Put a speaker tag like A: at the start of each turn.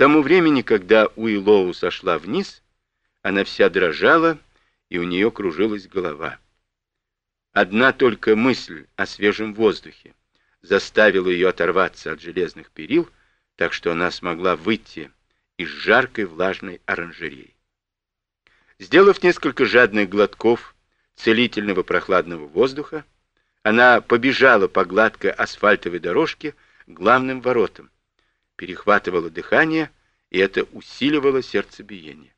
A: тому времени, когда Уиллоу сошла вниз, она вся дрожала, и у нее кружилась голова. Одна только мысль о свежем воздухе заставила ее оторваться от железных перил, так что она смогла выйти из жаркой влажной оранжереи. Сделав несколько жадных глотков целительного прохладного воздуха, она побежала по гладкой асфальтовой дорожке к главным воротам, перехватывала дыхание, и это усиливало сердцебиение.